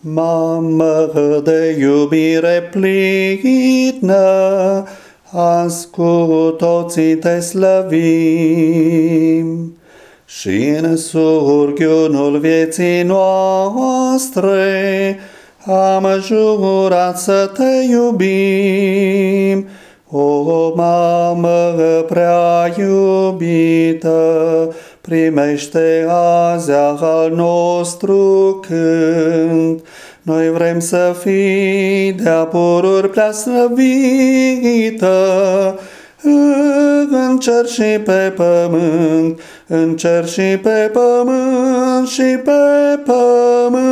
Mamă de iubire plină, azi cu toții te slăvim. Și în surghiunul vieții noastre am jurat să te iubim. O mamă prea iubită, primește azi al nostru cânt. Noi vrem să fii de-a pururi prea slăvită, în cer și pe pământ, în cer și pe pământ și pe pământ.